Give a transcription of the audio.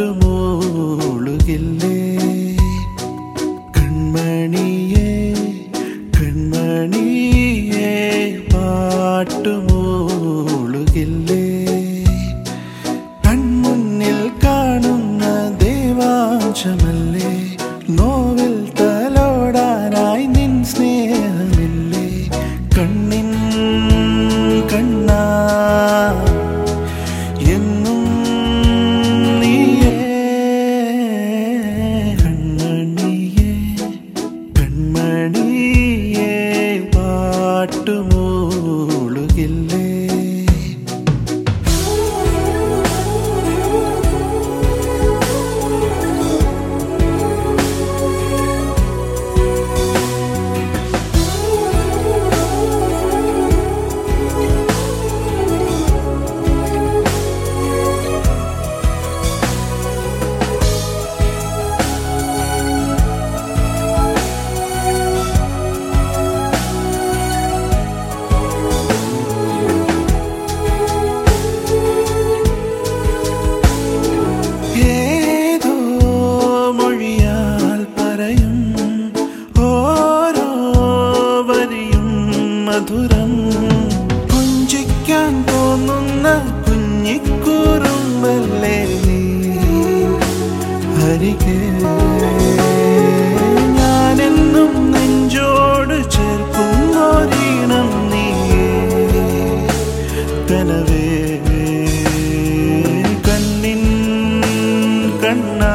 പാട്ടുമോളുകില്ലേ കൺമണിയേ കൺമണിയേ കാണുന്ന ദേവാംശമല്ലേ? നോവിൽ മധുരം പുഞ്ചിക്കാൻ തോന്നുന്ന കുഞ്ഞിക്കുറുമ്പല്ലേ നീ? ഞാനെന്നും നെഞ്ചോട് ചേർക്കുന്നോരീണം നീ തനവേ കണ്ണിൻ കണ്ണാ